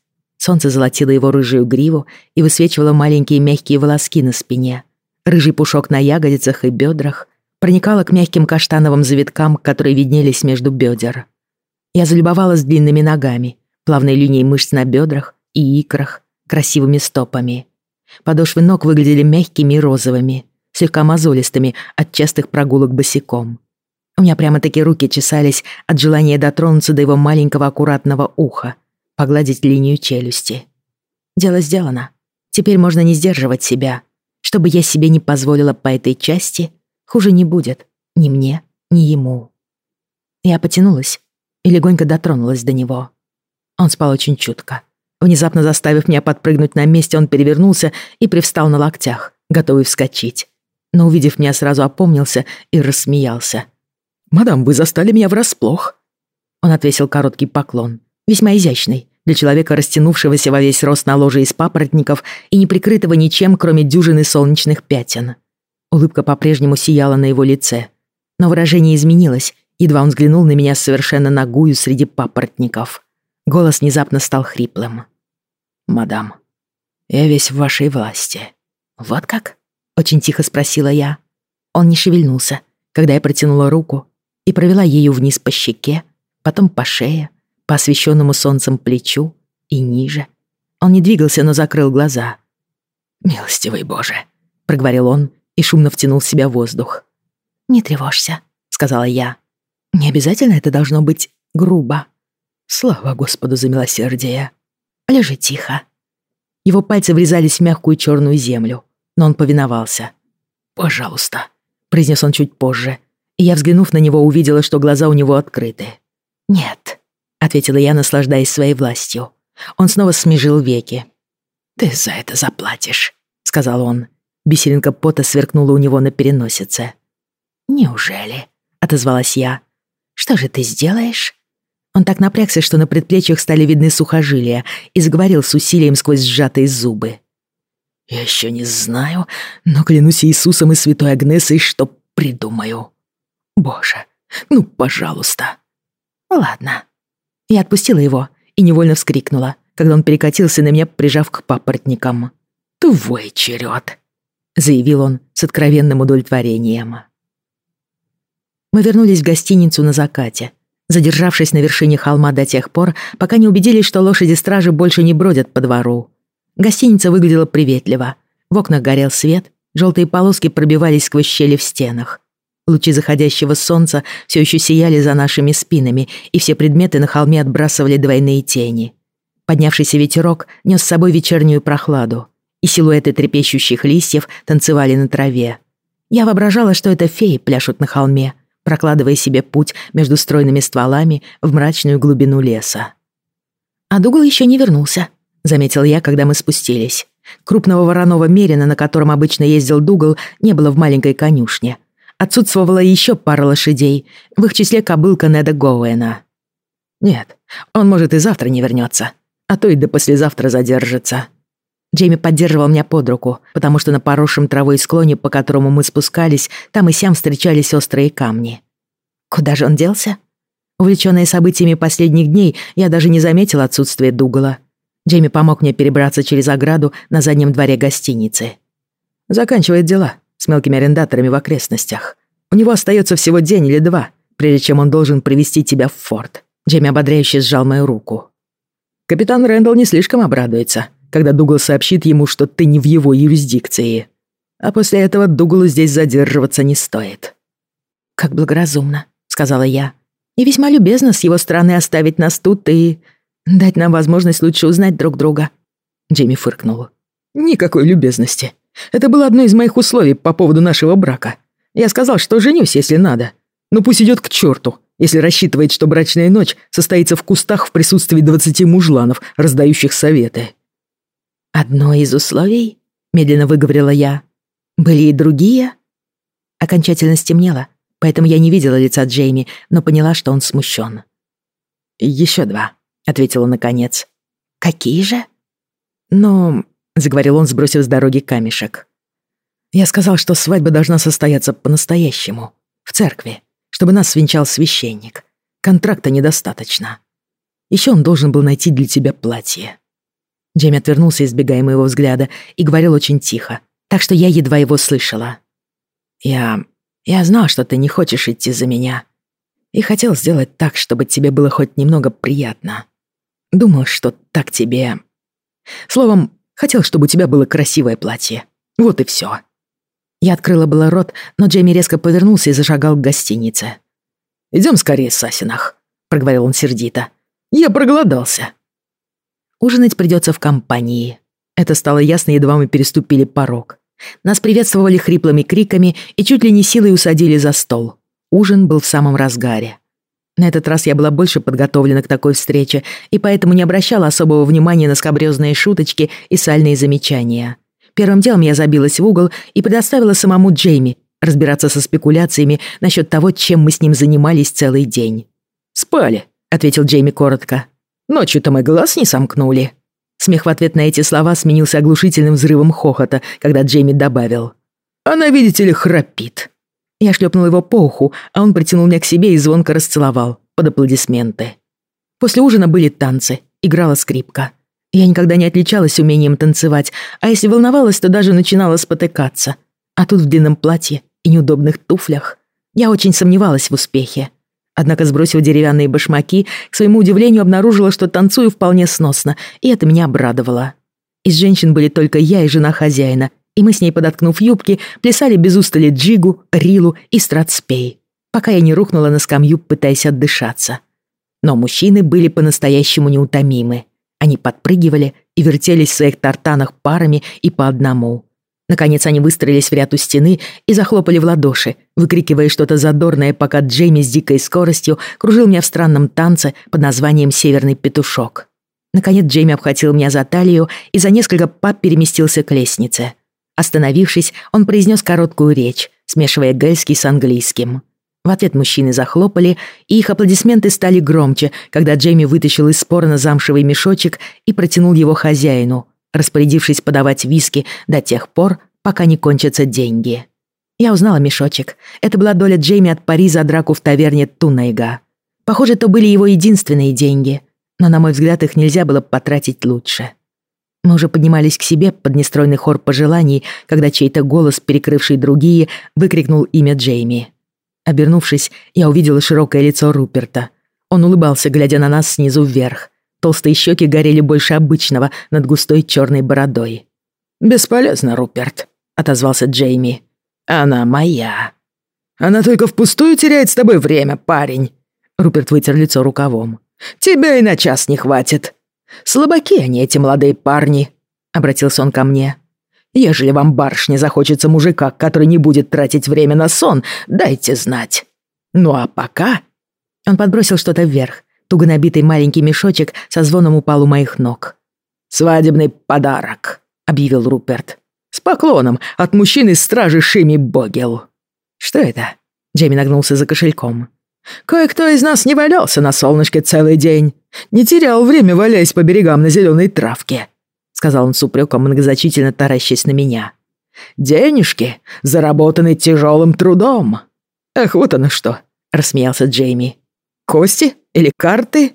Солнце золотило его рыжую гриву и высвечивало маленькие мягкие волоски на спине. Рыжий пушок на ягодицах и бедрах проникало к мягким каштановым завиткам, которые виднелись между бедер. Я залюбовалась длинными ногами, плавной линией мышц на бедрах и икрах, красивыми стопами. Подошвы ног выглядели мягкими и розовыми, слегка мозолистыми от частых прогулок босиком. У меня прямо-таки руки чесались от желания дотронуться до его маленького аккуратного уха, погладить линию челюсти. Дело сделано. Теперь можно не сдерживать себя. Чтобы я себе не позволила по этой части, хуже не будет ни мне, ни ему. Я потянулась и легонько дотронулась до него. Он спал очень чутко. Внезапно заставив меня подпрыгнуть на месте, он перевернулся и привстал на локтях, готовый вскочить. Но, увидев меня, сразу опомнился и рассмеялся. «Мадам, вы застали меня врасплох». Он отвесил короткий поклон, весьма изящный, для человека, растянувшегося во весь рост на ложе из папоротников и не прикрытого ничем, кроме дюжины солнечных пятен. Улыбка по-прежнему сияла на его лице, но выражение изменилось, едва он взглянул на меня совершенно нагую среди папоротников. Голос внезапно стал хриплым. «Мадам, я весь в вашей власти». «Вот как?» — очень тихо спросила я. Он не шевельнулся, когда я протянула руку и провела ею вниз по щеке, потом по шее, по освещенному солнцем плечу и ниже. Он не двигался, но закрыл глаза. «Милостивый Боже!» — проговорил он и шумно втянул в себя воздух. «Не тревожься», — сказала я. «Не обязательно это должно быть грубо». «Слава Господу за милосердие!» «Лежи тихо». Его пальцы врезались в мягкую черную землю, но он повиновался. «Пожалуйста», — произнес он чуть позже, и я, взглянув на него, увидела, что глаза у него открыты. «Нет», — ответила я, наслаждаясь своей властью. Он снова смежил веки. «Ты за это заплатишь», — сказал он. Бисеринка пота сверкнула у него на переносице. «Неужели?» — отозвалась я. «Что же ты сделаешь?» Он так напрягся, что на предплечьях стали видны сухожилия, и заговорил с усилием сквозь сжатые зубы. «Я еще не знаю, но клянусь Иисусом и святой Агнесой, что придумаю». Боже, ну, пожалуйста. Ладно. Я отпустила его и невольно вскрикнула, когда он перекатился на меня, прижав к папоротникам. «Твой черед», — заявил он с откровенным удовлетворением. Мы вернулись в гостиницу на закате, задержавшись на вершине холма до тех пор, пока не убедились, что лошади-стражи больше не бродят по двору. Гостиница выглядела приветливо. В окнах горел свет, желтые полоски пробивались сквозь щели в стенах. Лучи заходящего солнца все еще сияли за нашими спинами, и все предметы на холме отбрасывали двойные тени. Поднявшийся ветерок нес с собой вечернюю прохладу, и силуэты трепещущих листьев танцевали на траве. Я воображала, что это феи пляшут на холме, прокладывая себе путь между стройными стволами в мрачную глубину леса. «А Дугал еще не вернулся», — заметил я, когда мы спустились. Крупного вороного мерина, на котором обычно ездил Дугал, не было в маленькой конюшне, Отсутствовала еще пара лошадей, в их числе кобылка Неда Гоуэна. Нет, он может и завтра не вернется, а то и до послезавтра задержится. Джейми поддерживал меня под руку, потому что на поросшем травой склоне, по которому мы спускались, там и сям встречались острые камни. Куда же он делся? Увлечённая событиями последних дней, я даже не заметила отсутствие Дугала. Джейми помог мне перебраться через ограду на заднем дворе гостиницы. Заканчивает дела с мелкими арендаторами в окрестностях. У него остается всего день или два, прежде чем он должен привести тебя в форт. Джейми ободряюще сжал мою руку. Капитан Рэндалл не слишком обрадуется, когда Дугал сообщит ему, что ты не в его юрисдикции. А после этого Дугалу здесь задерживаться не стоит. «Как благоразумно», — сказала я. «И весьма любезно с его стороны оставить нас тут и дать нам возможность лучше узнать друг друга». Джейми фыркнул. «Никакой любезности. Это было одно из моих условий по поводу нашего брака. Я сказал, что женюсь, если надо. Но пусть идет к черту, если рассчитывает, что брачная ночь состоится в кустах в присутствии двадцати мужланов, раздающих советы». «Одно из условий?» — медленно выговорила я. «Были и другие?» Окончательно стемнело, поэтому я не видела лица Джейми, но поняла, что он смущен. «Еще два», — ответила наконец. «Какие же?» «Ну, — заговорил он, сбросив с дороги камешек. «Я сказал, что свадьба должна состояться по-настоящему, в церкви, чтобы нас свенчал священник. Контракта недостаточно. Еще он должен был найти для тебя платье». Джейми отвернулся, избегая моего взгляда, и говорил очень тихо, так что я едва его слышала. «Я... я знал, что ты не хочешь идти за меня, и хотел сделать так, чтобы тебе было хоть немного приятно. Думал, что так тебе... Словом, Хотел, чтобы у тебя было красивое платье. Вот и все. Я открыла было рот, но Джейми резко повернулся и зашагал к гостинице. Идем скорее, Сасинах», — проговорил он сердито. «Я проголодался». Ужинать придется в компании. Это стало ясно, едва мы переступили порог. Нас приветствовали хриплыми криками и чуть ли не силой усадили за стол. Ужин был в самом разгаре. На этот раз я была больше подготовлена к такой встрече и поэтому не обращала особого внимания на скобрёзные шуточки и сальные замечания. Первым делом я забилась в угол и предоставила самому Джейми разбираться со спекуляциями насчет того, чем мы с ним занимались целый день. «Спали», — ответил Джейми коротко. «Ночью-то мы глаз не сомкнули». Смех в ответ на эти слова сменился оглушительным взрывом хохота, когда Джейми добавил. «Она, видите ли, храпит». Я шлепнул его по уху, а он притянул меня к себе и звонко расцеловал, под аплодисменты. После ужина были танцы, играла скрипка. Я никогда не отличалась умением танцевать, а если волновалась, то даже начинала спотыкаться. А тут в длинном платье и неудобных туфлях. Я очень сомневалась в успехе. Однако, сбросив деревянные башмаки, к своему удивлению обнаружила, что танцую вполне сносно, и это меня обрадовало. Из женщин были только я и жена хозяина, и мы с ней, подоткнув юбки, плясали без устали джигу, рилу и стратспей, пока я не рухнула на скамью, пытаясь отдышаться. Но мужчины были по-настоящему неутомимы. Они подпрыгивали и вертелись в своих тартанах парами и по одному. Наконец они выстроились в ряд у стены и захлопали в ладоши, выкрикивая что-то задорное, пока Джейми с дикой скоростью кружил меня в странном танце под названием «Северный петушок». Наконец Джейми обхватил меня за талию и за несколько пап переместился к лестнице. Остановившись, он произнес короткую речь, смешивая гельский с английским. В ответ мужчины захлопали, и их аплодисменты стали громче, когда Джейми вытащил из спорона замшевый мешочек и протянул его хозяину, распорядившись подавать виски до тех пор, пока не кончатся деньги. Я узнала мешочек. Это была доля Джейми от пари за драку в таверне Тунайга. Похоже, то были его единственные деньги, но, на мой взгляд, их нельзя было потратить лучше. Мы уже поднимались к себе под нестройный хор пожеланий, когда чей-то голос, перекрывший другие, выкрикнул имя Джейми. Обернувшись, я увидела широкое лицо Руперта. Он улыбался, глядя на нас снизу вверх. Толстые щеки горели больше обычного над густой черной бородой. «Бесполезно, Руперт», — отозвался Джейми. «Она моя». «Она только впустую теряет с тобой время, парень», — Руперт вытер лицо рукавом. «Тебя и на час не хватит. Слабаки они, эти молодые парни», — обратился он ко мне. «Ежели вам, барышня, захочется мужика, который не будет тратить время на сон, дайте знать. Ну а пока...» Он подбросил что-то вверх. Туго набитый маленький мешочек со звоном упал у моих ног. «Свадебный подарок», — объявил Руперт. «С поклоном от мужчины стражи Шими Богел». «Что это?» Джейми нагнулся за кошельком. Кое-кто из нас не валялся на солнышке целый день, не терял время, валяясь по берегам на зеленой травке», — сказал он с упреком, многозначительно таращась на меня. «Денежки, заработаны тяжелым трудом». «Ах, вот оно что», — рассмеялся Джейми. «Кости или карты?»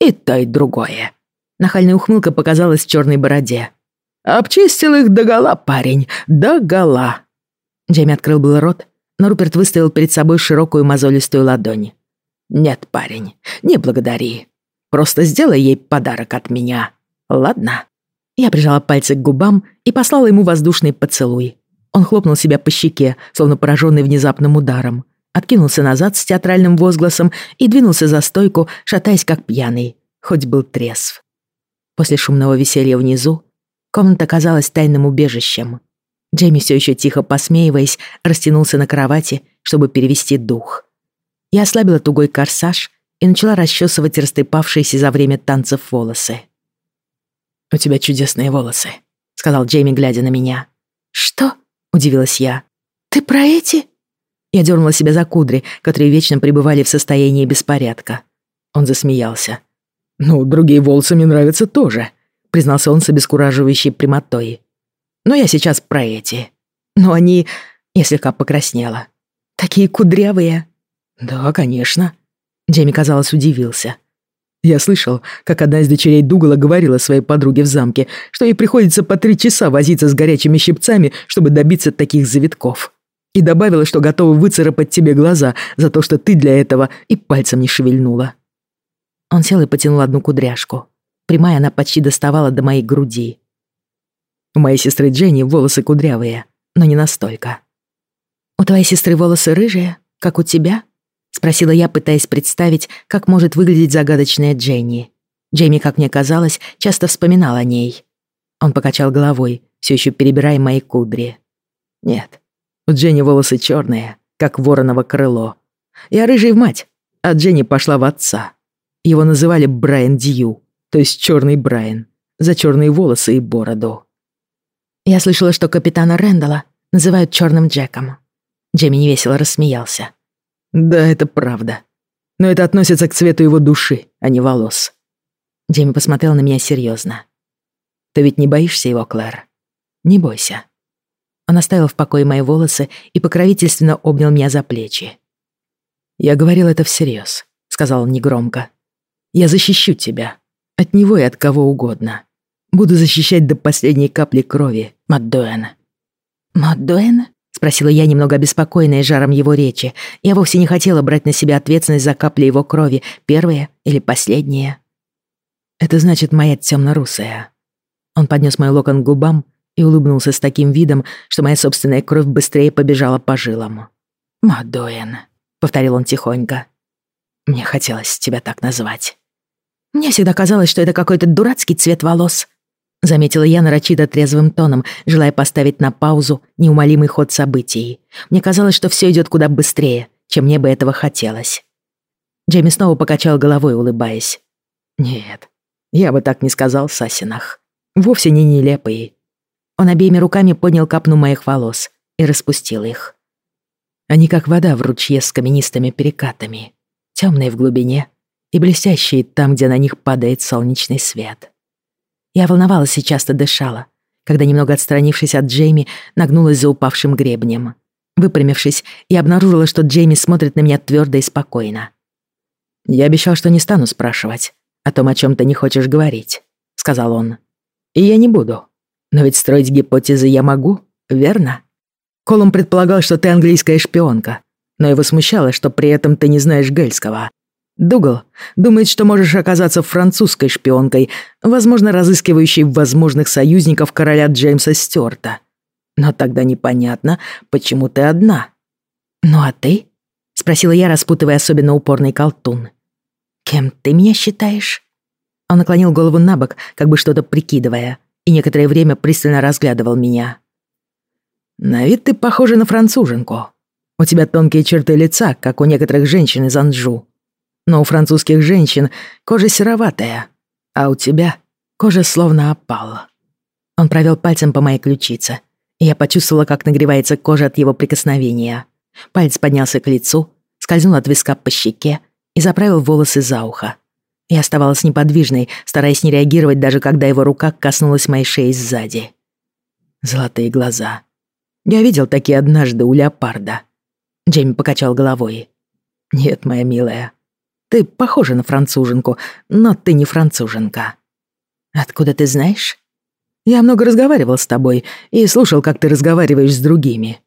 «И то, и другое». Нахальная ухмылка показалась в черной бороде. «Обчистил их догола, парень, догола». Джейми открыл был рот, но Руперт выставил перед собой широкую мозолистую ладонь. «Нет, парень, не благодари. Просто сделай ей подарок от меня, ладно?» Я прижала пальцы к губам и послала ему воздушный поцелуй. Он хлопнул себя по щеке, словно пораженный внезапным ударом, откинулся назад с театральным возгласом и двинулся за стойку, шатаясь как пьяный, хоть был трезв. После шумного веселья внизу комната казалась тайным убежищем. Джейми все еще тихо посмеиваясь, растянулся на кровати, чтобы перевести дух. Я ослабила тугой корсаж и начала расчесывать растрепавшиеся за время танцев волосы. «У тебя чудесные волосы», — сказал Джейми, глядя на меня. «Что?» — удивилась я. «Ты про эти?» Я дернула себя за кудри, которые вечно пребывали в состоянии беспорядка. Он засмеялся. «Ну, другие волосы мне нравятся тоже», — признался он с обескураживающей прямотой. «Но я сейчас про эти. Но они...» Я слегка покраснела. «Такие кудрявые». «Да, конечно». Джейми, казалось, удивился. Я слышал, как одна из дочерей Дугала говорила своей подруге в замке, что ей приходится по три часа возиться с горячими щипцами, чтобы добиться таких завитков. И добавила, что готова выцарапать тебе глаза за то, что ты для этого и пальцем не шевельнула. Он сел и потянул одну кудряшку. Прямая она почти доставала до моей груди. У моей сестры Дженни волосы кудрявые, но не настолько. «У твоей сестры волосы рыжие, как у тебя?» Спросила я, пытаясь представить, как может выглядеть загадочная Дженни. Джейми, как мне казалось, часто вспоминал о ней. Он покачал головой, все еще перебирая мои кудри. Нет, у Дженни волосы черные, как вороново крыло. Я рыжий в мать, а Дженни пошла в отца. Его называли Брайан Дью, то есть черный Брайан, за черные волосы и бороду. Я слышала, что капитана Рэндала называют черным Джеком. Джейми невесело рассмеялся. Да, это правда. Но это относится к цвету его души, а не волос. Джейми посмотрел на меня серьезно. Ты ведь не боишься его, Клэр? Не бойся. Он оставил в покое мои волосы и покровительственно обнял меня за плечи. «Я говорил это всерьез», — сказал он негромко. «Я защищу тебя. От него и от кого угодно. Буду защищать до последней капли крови, Маддуэн». «Маддуэн?» Спросила я, немного обеспокоенная жаром его речи. Я вовсе не хотела брать на себя ответственность за капли его крови, первые или последние. Это значит моя темно-русая. Он поднес мой локон к губам и улыбнулся с таким видом, что моя собственная кровь быстрее побежала по жилам. «Мадуэн», — повторил он тихонько. «Мне хотелось тебя так назвать». Мне всегда казалось, что это какой-то дурацкий цвет волос, Заметила я нарочито трезвым тоном, желая поставить на паузу неумолимый ход событий. Мне казалось, что все идет куда быстрее, чем мне бы этого хотелось. Джейми снова покачал головой, улыбаясь. «Нет, я бы так не сказал, Сасинах. Вовсе не нелепые». Он обеими руками поднял капну моих волос и распустил их. Они как вода в ручье с каменистыми перекатами, темные в глубине и блестящие там, где на них падает солнечный свет. Я волновалась и часто дышала, когда, немного отстранившись от Джейми, нагнулась за упавшим гребнем. Выпрямившись, я обнаружила, что Джейми смотрит на меня твердо и спокойно. «Я обещал, что не стану спрашивать о том, о чем ты не хочешь говорить», — сказал он. «И я не буду. Но ведь строить гипотезы я могу, верно?» Колум предполагал, что ты английская шпионка, но его смущало, что при этом ты не знаешь гельского. Дугал думает, что можешь оказаться французской шпионкой, возможно, разыскивающей возможных союзников короля Джеймса Стюарта. Но тогда непонятно, почему ты одна. «Ну а ты?» — спросила я, распутывая особенно упорный колтун. «Кем ты меня считаешь?» Он наклонил голову на бок, как бы что-то прикидывая, и некоторое время пристально разглядывал меня. «На вид ты похожа на француженку. У тебя тонкие черты лица, как у некоторых женщин из Анжу но у французских женщин кожа сероватая, а у тебя кожа словно опала. Он провел пальцем по моей ключице, и я почувствовала, как нагревается кожа от его прикосновения. Палец поднялся к лицу, скользнул от виска по щеке и заправил волосы за ухо. Я оставалась неподвижной, стараясь не реагировать, даже когда его рука коснулась моей шеи сзади. Золотые глаза. Я видел такие однажды у леопарда. Джейми покачал головой. «Нет, моя милая, ты похожа на француженку, но ты не француженка». «Откуда ты знаешь?» «Я много разговаривал с тобой и слушал, как ты разговариваешь с другими.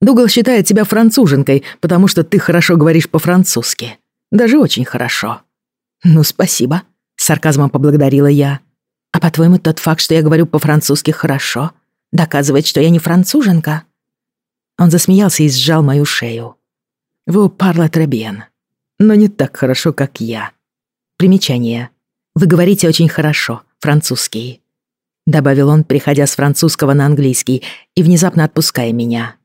Дугал считает тебя француженкой, потому что ты хорошо говоришь по-французски. Даже очень хорошо». «Ну, спасибо», — сарказмом поблагодарила я. «А по-твоему, тот факт, что я говорю по-французски хорошо, доказывает, что я не француженка?» Он засмеялся и сжал мою шею. «Вы парла требен, но не так хорошо, как я». Примечание. Вы говорите очень хорошо, французский. Добавил он, переходя с французского на английский и внезапно отпуская меня.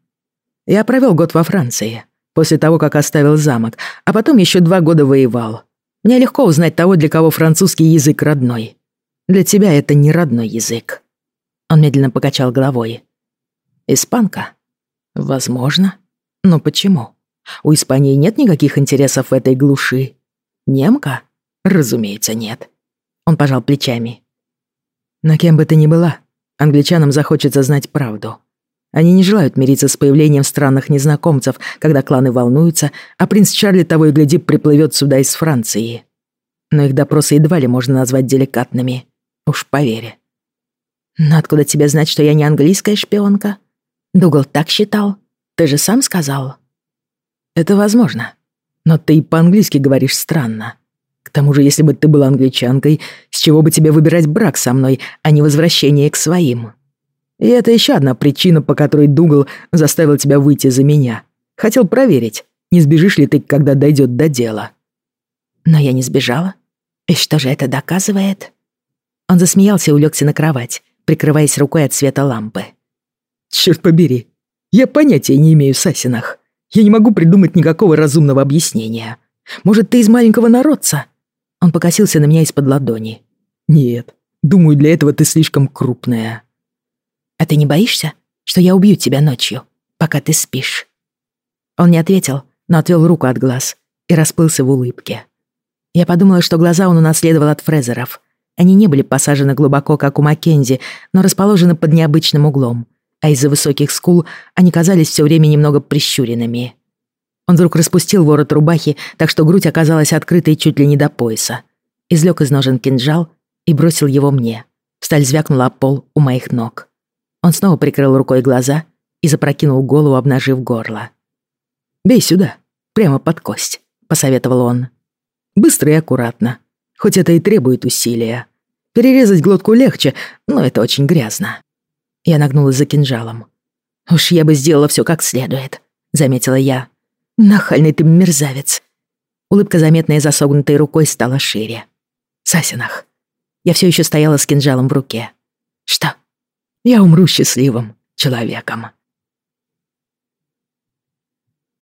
Я провел год во Франции, после того, как оставил замок, а потом еще два года воевал. Мне легко узнать того, для кого французский язык родной. Для тебя это не родной язык. Он медленно покачал головой. Испанка? Возможно. Но почему? У Испании нет никаких интересов в этой глуши. Немка? Разумеется, нет. Он пожал плечами. Но кем бы ты ни была, англичанам захочется знать правду. Они не желают мириться с появлением странных незнакомцев, когда кланы волнуются, а принц Чарли того и гляди приплывет сюда из Франции. Но их допросы едва ли можно назвать деликатными. Уж поверь. Но откуда тебе знать, что я не английская шпионка? Дугал так считал. Ты же сам сказал. Это возможно. Но ты и по-английски говоришь странно. К тому же, если бы ты была англичанкой, с чего бы тебе выбирать брак со мной, а не возвращение к своим? И это еще одна причина, по которой Дугал заставил тебя выйти за меня. Хотел проверить, не сбежишь ли ты, когда дойдет до дела. Но я не сбежала. И что же это доказывает? Он засмеялся и улегся на кровать, прикрываясь рукой от света лампы. Черт побери, я понятия не имею в сасинах. Я не могу придумать никакого разумного объяснения. Может, ты из маленького народца?» Он покосился на меня из-под ладони. «Нет, думаю, для этого ты слишком крупная». «А ты не боишься, что я убью тебя ночью, пока ты спишь?» Он не ответил, но отвел руку от глаз и расплылся в улыбке. Я подумала, что глаза он унаследовал от Фрезеров. Они не были посажены глубоко, как у Маккензи, но расположены под необычным углом, а из-за высоких скул они казались все время немного прищуренными. Он вдруг распустил ворот рубахи, так что грудь оказалась открытой чуть ли не до пояса. Излёг из ножен кинжал и бросил его мне. Сталь звякнула о пол у моих ног. Он снова прикрыл рукой глаза и запрокинул голову, обнажив горло. «Бей сюда, прямо под кость», — посоветовал он. «Быстро и аккуратно, хоть это и требует усилия. Перерезать глотку легче, но это очень грязно». Я нагнулась за кинжалом. «Уж я бы сделала все как следует», — заметила я. «Нахальный ты мерзавец». Улыбка, заметная за согнутой рукой, стала шире. «Сасинах». Я все еще стояла с кинжалом в руке. «Что?» «Я умру счастливым человеком».